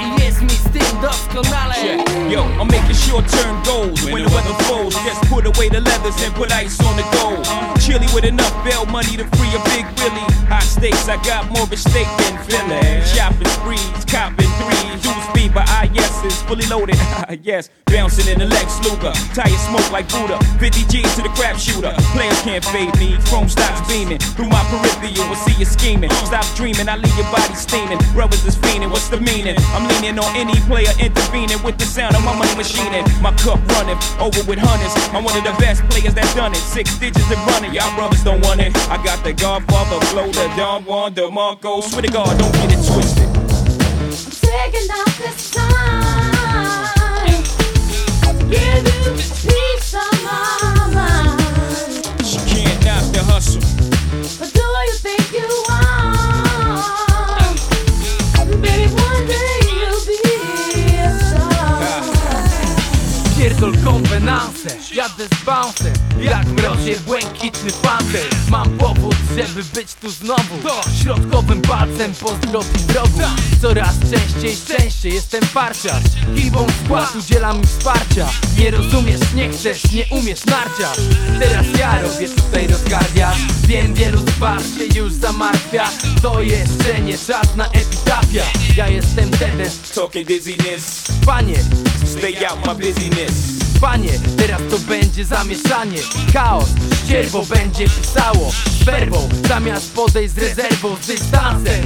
i jest mi z tym doskonale yeah. Yo, I'm making short-term goals when the weather falls. Just put away the leathers and put ice on the gold Chilly with enough bail money to free a big Willie High stakes, I got more at stake than Philly Shopping sprees, copping is fully loaded. yes, bouncing in the Lex Luger. Tire smoke like Buddha. 50 G's to the crap shooter. Players can't fade me. Chrome stocks beaming through my peripheral. Will see you scheming. Stop dreaming, I leave your body steaming. Brothers is fiending, what's the meaning? I'm leaning on any player intervening with the sound of my money machining. My cup running over with hundreds. I'm one of the best players that done it. Six digits and running. Y'all brothers don't want it. I got the Godfather flow, the Don Juan, DeMarco. Swear to God, don't get it Pierdol konwenanse, jadę z bouncem Jak mrozie błękitny panter Mam powód, żeby być tu znowu. Środkowym palcem pozdrowić wrogu Coraz częściej, częściej jestem parciarz Gibą skład udziela mi wsparcia. Nie rozumiesz, nie chcesz, nie umiesz narciarz. Teraz ja robię tutaj rozgardiasz. Wiem, wielu z was się już zamartwia. To jeszcze nie czas na epitafia Talking dizziness. panie Stay out my busyness. Panie, teraz to będzie zamieszanie Chaos, ścierwo będzie pisało werbą, zamiast podejść z rezerwą Z dystansem,